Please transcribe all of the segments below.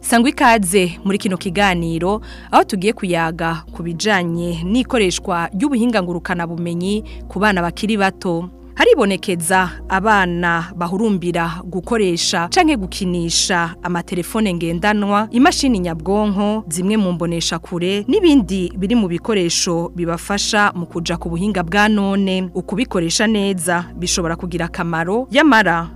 sangwa ikaze muri kino kiganiro aho tugiye kuyaga ku bijyanye n'ikoreshwa ry'ubuhinga ngurukanabumenyi ku bana bakiri bato haribonekeza abana bahurumbira gukoresha canke gukinisha amatelefone ngendanwa imashini nyabwonko zimwe mu mbonesha kure n'ibindi biri mu bikoresho bibafasha mu kuja ku buhinga bwa none ukubikoresha neza bishobora kugira akamaro yamara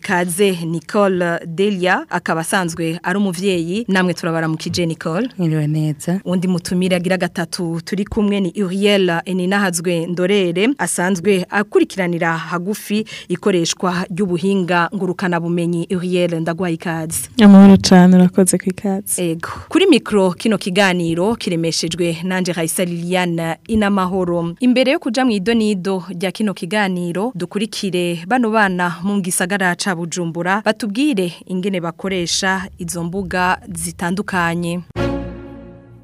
kaze Nicole Delia akaba asanzwe ari umubyeyi namwe turabaramukije Nicole mwiriwe neza undi mutumire agira gatatu turi kumwe ni Uriel Eninahazwe Ndorere asanzwe akurikiranira hagufi ikoreshwa ry'ubuhinga ngurukana bumenyi Uriel ndagwaye ikaze amahoro cyane urakoze ku ikaze ego kuri mikro kino kiganiro kiremeshejwe ikaze nanje Raisa Liliane inamahoro imbere yo kuja mu idonido rya kino kiganiro dukurikire bano bana mu gisagara ca Bujumbura batubwire ingene bakoresha izo mbuga zitandukanye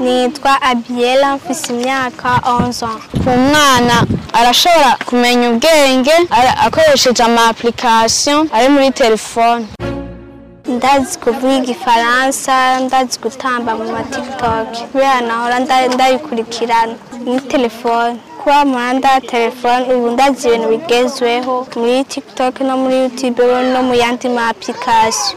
nitwa abiyela mfite imyaka onzo mwana arashobora kumenya ubwenge akoresheje ama apurikasiyo ari muri telefone ndazi kuvuga igifaransa ndazi gutamba mu matikitoki kubera nahora ndayikurikirana muri telefone kuba muhanda telefone ubu ndazi ibintu bigezweho muri tikitoke no muri yutube no mu yandi ma application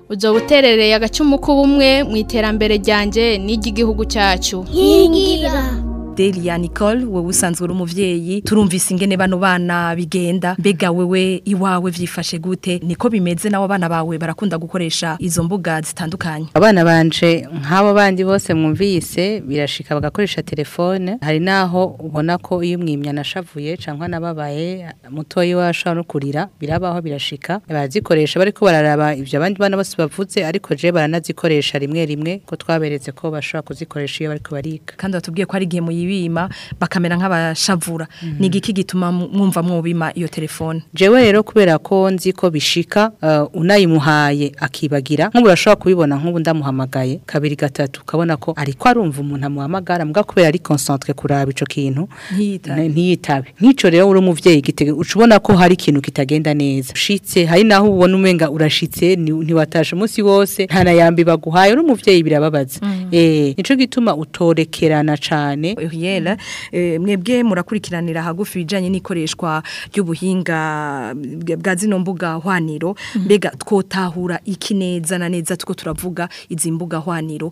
uzo buterereye agacumu k'ubumwe mu iterambere ryanjye n'iry'igihugu cyacu nkingira Delia Nicole wowe usanzwe uri umubyeyi turumvise ingene bano bana bigenda mbega wewe iwawe vyifashe gute niko bimeze nabo bana bawe barakunda gukoresha izo mbuga zitandukanye abana banje nk'abo bandi bose mwumvise birashika bagakoresha telefone hari naho ubona ko iyo umwimya nashavuye canka nababaye mutoyi washa no kurira birabaho birashika bazikoresha bariko bararaba ibyo abandi bana bose bavutse ariko je baranazikoresha rimwe rimwe ko twaberetse ko bashobora kuzikoresha iyo bariko bariga kandi batubwiye ko ari igihe muyi bima bakamera nk'abashavura mhm. ni igiki gituma mwumva mwubima iyo telefone jewe rero kubera ko nzi ko bishika uh, unayimuhaye akibagira nk'ubu urashobora kubibona nk'ubu ndamuhamagaye kabiri gatatu ukabona ko ariko arumva umuntu amuhamagara mbwa kubera ari concentre kuraba icyo kintu ntiyitabe nk'ico rero uri umuvyeyi gitege ucubona ko hari ikintu kitagenda neza ushitse hari naho ubona umenga urashitse ntiwataje umunsi wose nta yambi baguhaye uri umuvyeyi birababaza mm. eh gituma utorekerana cane Gabriel mm. eh, mwebwe murakurikiranira hagufi ibijyanye n'ikoreshwa ry'ubuhinga bwa zino mbuga hwaniro mm. mbega twotahura iki na neza two turavuga izi mbuga hwaniro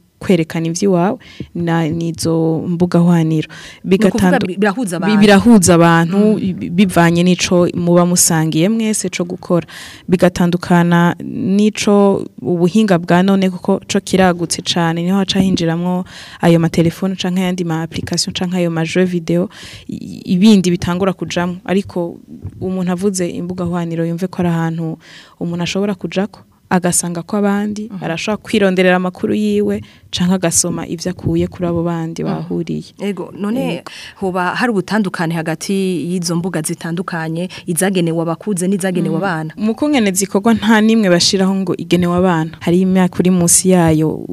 kwerekana iby'iwawe n'izo mbugankoranyiro birahuza abantu mm. bivanye n'icyo muba musangiye mwese cyo gukora bigatandukana n'icyo ubuhinga bwa none kuko cyo kiragutse cyane niho haca hinjiramo ayo matelefone cyangwa ayandi ma application cyangwa ayo majwe jeux video ibindi bitangura kujamo ariko umuntu avuze imbuga hwaniro yumve ko ari ahantu umuntu ashobora kujako agasanga ko abandi mm. arashobora kwironderera amakuru yiwe cyangwa agasoma ibyo akuye kuri abo bandi mm. bahuriye yego none hoba hari ubutandukane hagati y'izo mbuga zitandukanye izagenewe abakuze n'izagenewe mm. abana mu kungene zikorwa nta n'imwe bashyiraho ngo igenewe abana hari imyaka uri munsi yayo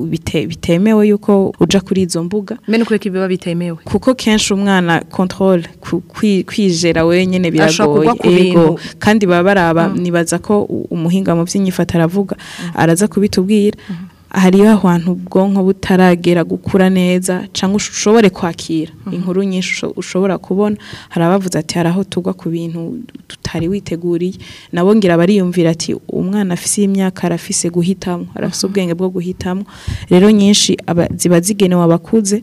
bitemewe yuko uja kuri izo mbuga mbe n'ukuri ibiba bitemewe kuko kenshi umwana control kwijera wenyine biragoye yego kandi baba baraba mm. nibaza ko umuhinga mu by'inyifato aravuga araza kubitubwira mm-hmm. hariho ahantu ubwonko butaragera gukura neza cyangwa ushobore kwakira inkuru nyinshi ushobora kubona hari abavuze ati hari aho tugwa ku bintu tutari witeguriye nabo ngira bariyumvira ati umwana afise imyaka arafise guhitamo arafise ubwenge bwo guhitamo rero nyinshi ziba zigenewe abakuze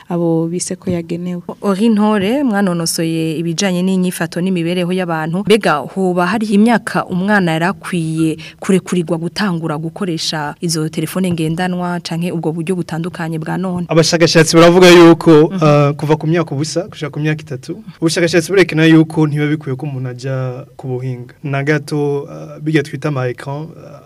abo bise ko yagenewe orintore mwanonosoye ibijyanye n'inyifato n'imibereho y'abantu mbega hoba hari imyaka umwana yarakwiye kurekurirwa gutangura gukoresha izo telefone ngendanwa canke ubwo buryo butandukanye bwa none abashakashatsi baravuga yuko mhm. uh, kuva ku myaka ubusa gushaka ku myaka itatu ubushakashatsi burerekana yuko ntiba bikwiye ko umuntu ajya ku buhinga na gato uh, bijya twita ama ekara uh,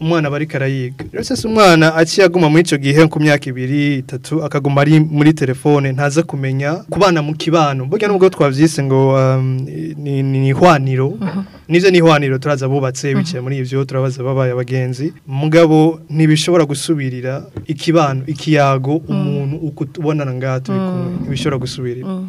umwana aba ariko arayiga kwiga uretse se umwana aciye aguma muri icyo gihe ku myaka ibiri itatu akaguma ari muri telefone ntaze kumenya kubana mu kibano burya nubwo twabyise ngo um, ni ihwaniro nibyo ni ihwaniro turaza bubatse bicaye muri ibyo turabaza babaye abagenzi mugabo ntibishobora gusubirira ikibano ikiyago mm. umuntu uko tubonana ngaha turi mm. kumwe ntibishobora gusubirira mm.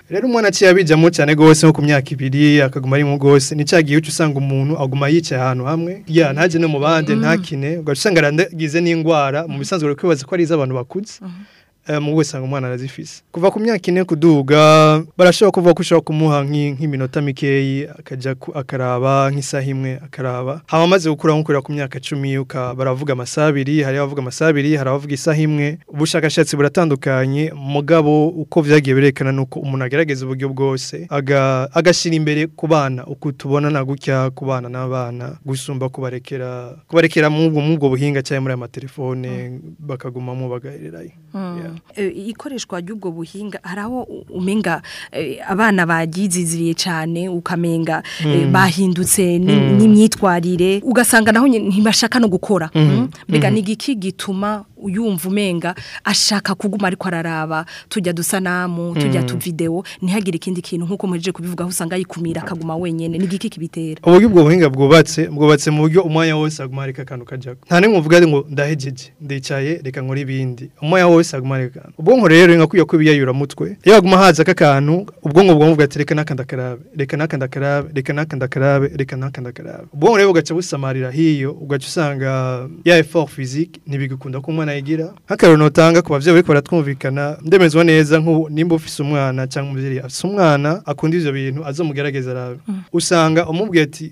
rero umuntu aciye abijyamo cyane rwose nko ku myaka ibiri akaguma ari mu rwose cyagiye uca usanga umuntu aguma yicaye ahantu hamwe ya mm-hmm. ntajye mu bandi mm-hmm. ntakine ugasanga arangize n'indwara mu bisanzwe uri kwibaza ko ari iz'abantu bakuze mm-hmm. umuntu eh, wese umwana arazifise kuva ku myaka ine kuduga barashobora kuvuga ko ushobora kumuha nk'iminota mikeyi akajya akaraba nk'isaha imwe akaraba haba amaze gukura nkukorera ku myaka cumi baravuga amasaha abiri hari abavuga amasaha abiri hari abavuga isaha imwe ubushakashatsi buratandukanye mugabo uko byagiye birekana ni uko umuntu agerageza uburyo bwose agashyira imbere ku bana uko tubona na gutya ku bana n'abana gusumba kubarekera kubarekera mu ubwo buhinga cyangwa muri aya matelefone mm. bakagumamo bagahererayo mm. Eh, ikoreshwa ry'ubwo buhinga hari umenga eh, abana bagiziziriye cyane ukamenga eh, mm. bahindutse mm. n'imyitwarire ugasanga naho ntibashaka no gukora mm-hmm. mm. mbega mm-hmm. ni gituma yumva umenga ashaka kuguma ariko araraba tujya dusanamu tujya mm. tuvideo ntihagire ikindi kintu nk'uko muje kubivuga usanga yikumira mm. akaguma wenyine ni igiki kibitera uburyo ubwo buhinga bwubatse bwubatse mu buryo umwanya wose aguma areka akantu kajyaho nta n'imwe uvuga ngo ndahejeje ndicaye reka nkore ibindi umwanya wose aguma areka ubwonko rero inakwiye ko biyayura mutwe iyo haguma haza aka kantu ubwonko bwonko bwati reka n'akanda karabe reka n'akanda karabe reka n'akanda karabe reka n'akanda karabe ubwonko rero bugaca busamarira hiyo ugaca usanga ya effort physique ntibigukunda ko umwana yigira nk'akarero utanga ku babyeyi ariko baratwumvikana ndemezwa neza nimba ufise umwana cyangwa umubyeyi afise umwana akunda ibyo bintu azamugerageza arabe mm. usanga umubwiye ati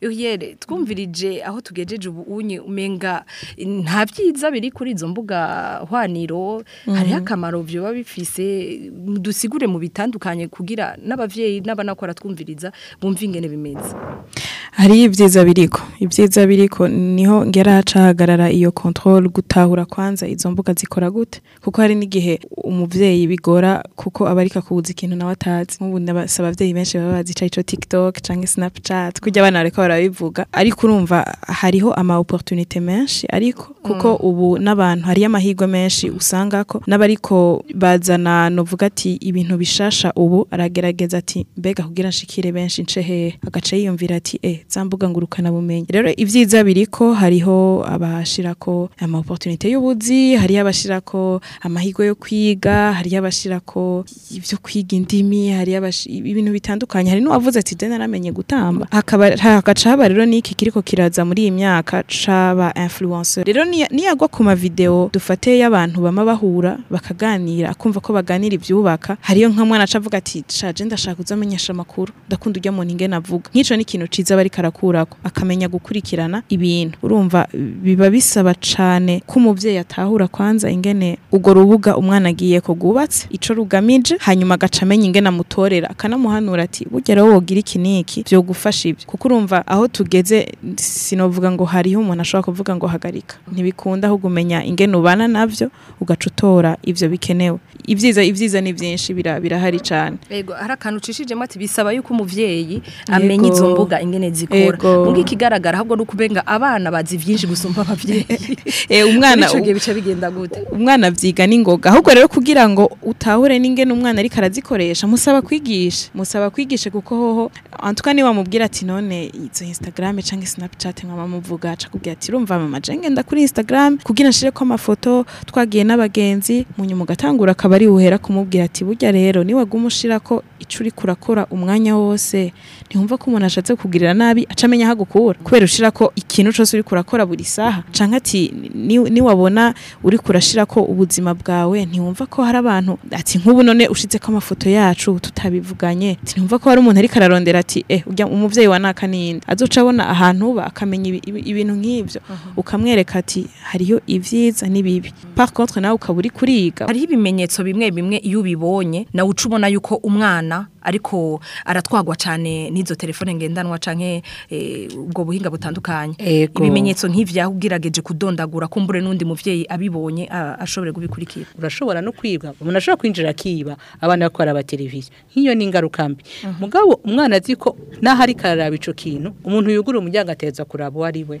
yere twumvirije aho tugejeje ubu umenga nta byiza biri kuri izo mbuga hwaniro mm. hariho akamaro biba bifise dusigure mu bitandukanye kugira n’ababyeyi n'abanakora twumviriza bumva ingene bimeze hari ibyiza biriko ibyiza biriko niho ngera hacahagarara iyo control gutahura kwanza izo mbuga ziko wabikora gute kuko hari n'igihe umubyeyi bigora kuko aba ariko akubuza ikintu nawe atazi nk'ubu ndabasa ababyeyi benshi baba bazi ico tiktok canke snapchat kujya abana bariko barabivuga ariko urumva hariho ama opportunité menshi ariko kuko mm. ubu n'abantu hari amahirwe menshi usanga ko n'abariko bazana novuga ati ibintu bishasha ubu aragerageza ati mbega kugira nshikire benshi nce hehe agace yiyumvira ati eh zambuga ngurukana bumenyi rero ibyiza biri ko hariho abashirako ama opportunité y'ubuzi hariho abashi abashyira ko amahirwe yo kwiga hari abashyira ko ibyo kwiga indimi hari ibintu bitandukanye hari n'uwavuze ati de naramenye gutamba hakaba haba rero n'iki kiriko kiraza muri iyi myaka caba influencer rero niyagwa ku mavideo dufate y'abantu bama bahura bakaganira akumva ko baganira ibyubaka hariyo nka mwana acavuga ati shaje ndashaka uzamenyesha amakuru ndakunda ujya mu ninge navuga nk'ico ni ikintu bari karakurako akamenya gukurikirana ibintu urumva biba bisaba cane ko umuvyeyi atahura kwanza ingene urwo rubuga umwana agiye ko rwubatse ico rugamije hanyuma agaca amenya ingene amutorera akanamuhanura ati bugera rero wogira iki niki vyo gufasha ibyo kuko urumva aho tugeze sinovuga ngo hariho umuntu ashobora kuvuga ngo hagarika ntibikunda aho gumenya ingene ubana navyo ugaca utora ivyo bikenewe ivyiza ivyiza ni vyinshi birahari cyane yego hari akantu ucishijemo ati bisaba yuko umuvyeyi amenya izo mbuga ingene zikora mbwa ikigaragara ahubwo ni ukubenga abana bazi byinshi gusumba abavyeyi eh, umwana ico gihe bica bigenda gute umwana abyiga n'ingoga ahubwo rero kugira ngo utahure n'ingene umwana ariko arazikoresha musaba kwigisha musaba kwigisha kuko hoho antuka niba wamubwira ati none izo instagram cyangwa snapchat nkama muvuga aca ati urumva mama jenge kuri instagram kugira nshire ko amafoto twagiye n'abagenzi munyuma gatangura akabari uhera kumubwira ati burya rero ni wagumushyira ko ico uri kurakora umwanya wose ntihumva ko umuntu ashatse kugirira nabi aca amenya aho agukura kubera ushira ko ikintu cyose uri kurakora buri saha canke ati ni uri kurashira gushira ko ubuzima bwawe ntiwumva ko hari abantu ati nk'ubu none ushize ko amafoto yacu tutabivuganye ntiwumva ko hari umuntu ari kararondera ati eh urya umuvyeyi wa naka ninde azoca abona ahantu uba akamenya ibintu nk’ibyo. Uh-huh. ukamwereka ati hariyo ivyiza n'ibibi par contre nawe ukaba uri kuriga hariho ibimenyetso bimwe bimwe iyo ubibonye nawe uca ubona yuko umwana ariko aratwagwa cyane n'izo telefone ngendanwa cyane eh, ubwo buhinga butandukanye ibimenyetso nk'ibyaho ugerageje kudondagura kumbure n'undi mubyeyi abibonye ashobora kubikurikira urashobora no kwiba umuntu ashobora kwinjira akiba abana bakora abateleviziyo nk'iyo ni ingaruka mbi mhm. mugabo umwana azi ko n'aho ari kararaba icyo kintu umuntu yugura umuryango ateza kuraba uwo ari we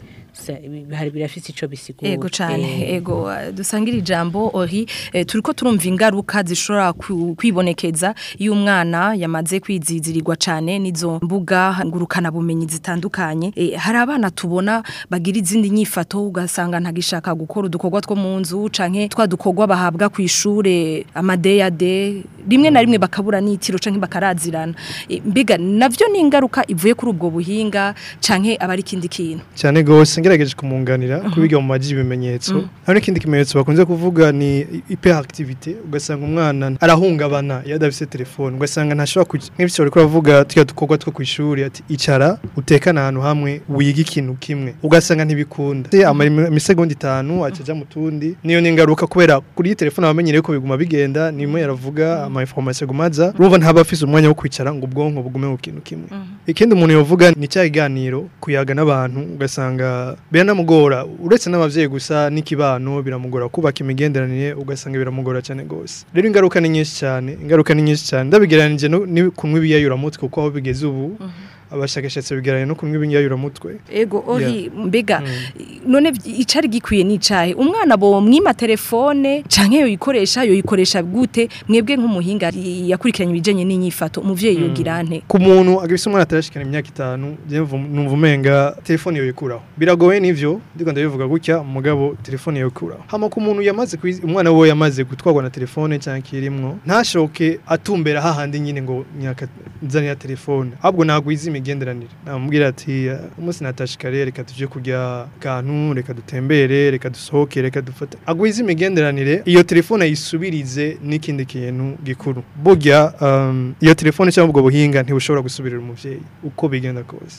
birafite icyo bisigura yego cyane yego eh. dusangire ijambo ori eh, turi ko turumva ingaruka zishobora kwibonekeza y'umwana yamaze bamaze kwizizirirwa cyane n'izo mbuga ngurukana bumenyi zitandukanye eh, hari abana tubona bagira izindi nyifato ugasanga ntagishaka gukora udukorwa two mu nzu canke twa dukorwa bahabwa ku ishure de rimwe na rimwe bakabura n'itiro canke bakarazirana eh, mbega navyo ni ingaruka ivuye kuri ubwo buhinga canke abari ikindi kintu cyane gose ngerageje kumunganira kubiga mu maji ibimenyetso mm. hari n'ikindi kimenyetso bakunze kuvuga ni hyperactivité ugasanga umwana arahungabana iyo adafite telefone ugasanga ntashobora nk'ibyo uri kuravuga tujya dukorwa two ku ishuri ati icara utekane ahantu hamwe wiga ikintu kimwe ugasanga ntibikunda amara imisegonda itanu akijya mu tundi niyo ni ingaruka kubera kuri iyi telefone abamenyereye ko biguma bigenda nimo yaravuga ama information gumaza urumva ntaba afise umwanya wo kwicara ngo ubwonko bugume ku kintu kimwe mhm. ikindi umuntu yovuga ni cyaganiro kuyaga n'abantu ugasanga biranamugora uretse n'abavyeyi gusa n'ikibano biramugora kubaka imigenderanire ugasanga biramugora cyane gose rero ingaruka ni nyinshi cyane ingaruka ni nyinshi cyane ndabigeranije kunywa ibiyayura mutwe aho bigeze ubu mhm. abashakashatsi bigaranye no kunywa ibinyayuramutwe ego ori mbega mm. none icari gikwiye n'icahe umwana bo mwima telefone canke yoyikoresha yoyikoresha gute mwebwe nk'umuhinga yakurikiranye ibijanye n'inyifato umuvyeyi mm. yogira ante ku muntu agifise umwana atarashikana imyaka itanu numva umenga telefone yoyikuraho biragoye n'ivyo ndiko ndabivuga gutya mugabo telefone yoyikuraho hama ku muntu yamaze umwana we yamaze gutwarwa na telefone canke irimwo ntashoke atumbera hahandi nyine ngo nyaka nzanira telefone ahubwo nagwiza imigenderanire namubwira ati eh, umunsi natashe reka tujye kurya akantu reka dutembere reka dusohoke reka dufate agwize imigenderanire iyo telefone ayisubirize n'ikindi kintu gikuru burya ehm, iyo telefone cyangwa ubwo buhinga ntibushobora gusubirira umubyeyi uko bigenda kose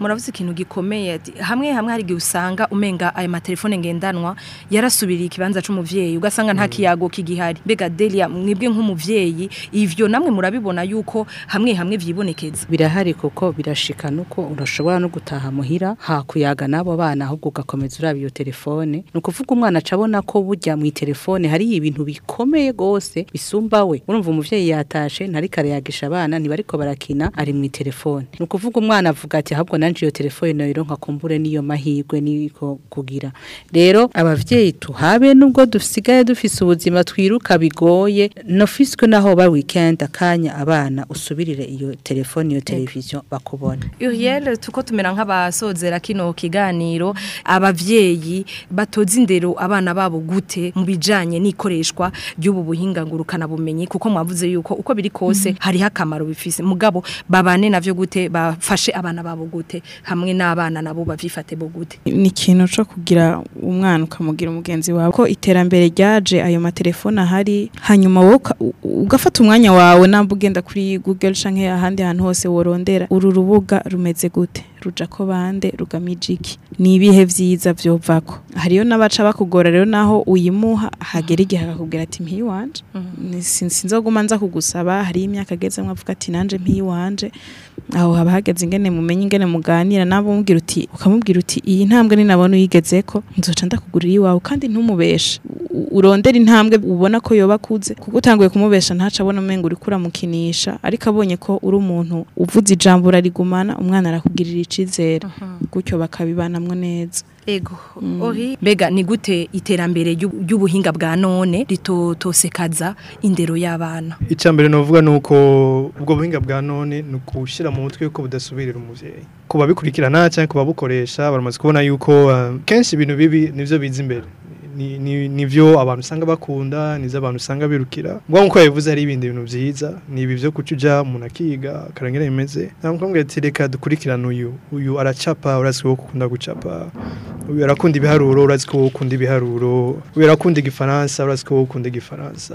murabuze ikintu gikomeye hamwe hamwe hari igihe usanga umenga aya matelefone ngendanwa yarasubiriye ikibanza cy'umubyeyi ugasanga nta mm. kiyago kigihari mbega delia mwebwe nk'umubyeyi ivyo namwe murabibona yuko hamwe hamwe vyibonekeza birahari koko birashika uko urashobora no gutaha muhira hakuyaga nabo bana ahubwo ugakomeza urabi iyo telefone ni ukuvuga umwana acabona ko bujya mu telefone hari ibintu bikomeye gose bisumba we urumva umubyeyi yatashe ntari kare yagisha abana ntibariko barakina ari mu telefone ukuvuga umwana avuga ati ahubwo na nanje iyo telefone rero nkakumbure n'iyo mahirwe niko kugira rero abavyeyi tuhabe nubwo dusigaye dufise ubuzima twiruka bigoye no fiswe naho ba weekend akanya abana usubirire iyo telefone iyo television bakubona Uriel tuko tumera nk'abasozera kino kiganiro ababyeyi batoze indero abana babo gute mu bijyanye n'ikoreshwa ry'ubu buhinga ngurukana bumenyi kuko mwavuze yuko uko biri kose mm -hmm. hariho akamaro bifise mugabo babane navyo gute bafashe abana babo gute gute hamwe n'abana nabo bavifate bo gute ni ikintu cyo kugira umwana ukamugira umugenzi wawe ko iterambere ryaje ayo matelefone ahari hanyuma wowe ugafata umwanya wawe namba ugenda kuri google cyangwa ahandi hantu hose worondera uru rubuga rumeze gute ruja rugamijiki ni ibihe vyiza ko hariyo nabaca bakugora rero naho uyimuha hagera igihe akakubwira ati mpiwanje mm-hmm. sinzoguma nza kugusaba hari imyaka ageze mwavuga ati nanje mpiwanje aho haba hageze ingene mumenye ingene muganira nabumubwira uti ukamubwira uti iyi ntambwe ni nabona uyigezeko nzoca ndakugurira iwawe kandi ntumubeshe urondera intambwe ubona ko yoba akuze kuko utanguye kumubesha ntaca abona umengo urikura mukinisha ariko abonye ko uri umuntu uvuze ijambo urarigumana umwana arakugirira icyizere gutyo bakabibanamo neza ego mm. ori mbega ni gute iterambere ry'ubuhinga bwa none ritotosekaza indero y'abana mbere navuga ni uko ubwo buhinga bwa none ni ukushyira mu mutwe yuko budasubirira umubyeyi ku babikurikirana cyangwa ku babukoresha baramaze kubona yuko eh, kenshi ibintu bibi nibyo biza imbere ni byo abantu usanga bakunda nizo abantu usanga birukira ngo nk'uko yabivuze ari ibindi bintu byiza ni ibi byo kuca ujya umuntu akiga akarangira bimeze ntabwo mbwira ati reka dukurikirane uyu uyu aracapa urazi ko ukunda gucapa uyu arakunda ibiharuro urazi ko ukunda ibiharuro uyu arakunda igifaransa urazi ko ukunda igifaransa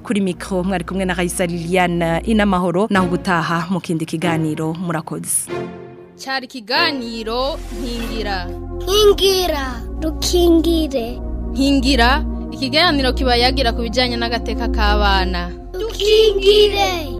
kuri micro mwari kumwe na Raisa Liliane inamahoro naho gutaha mu kindi kiganiro murakoze cyari ikiganiro nkingira nkingira rukingire nkingira ikiganiro kiba yagira ku bijyanye n'agateka k'abana dukingire